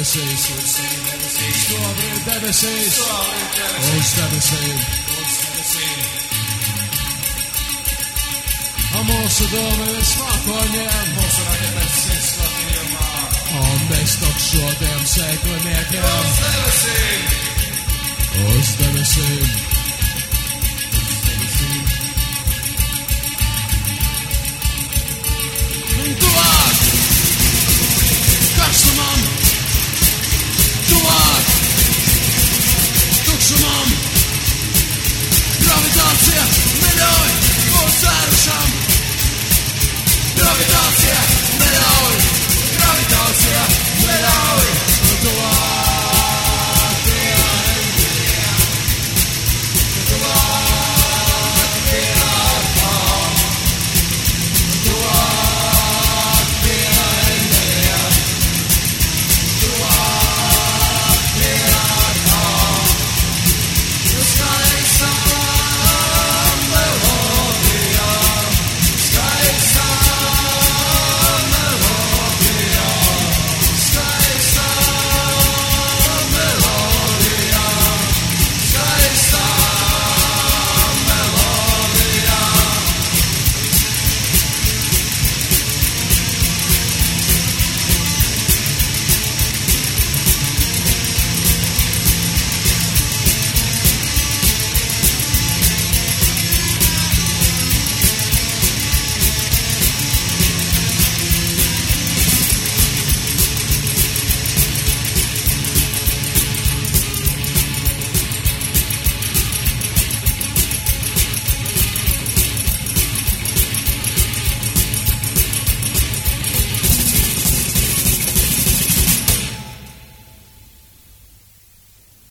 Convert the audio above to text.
debesīs, šobrīd debesīs, uz debesīm. Mūsu doma ir smakoņiem, Mūsu raķetes ir slapjiem un mēs tukšotiem sēkliniekiem uz debesīm. uz debesīm. tip.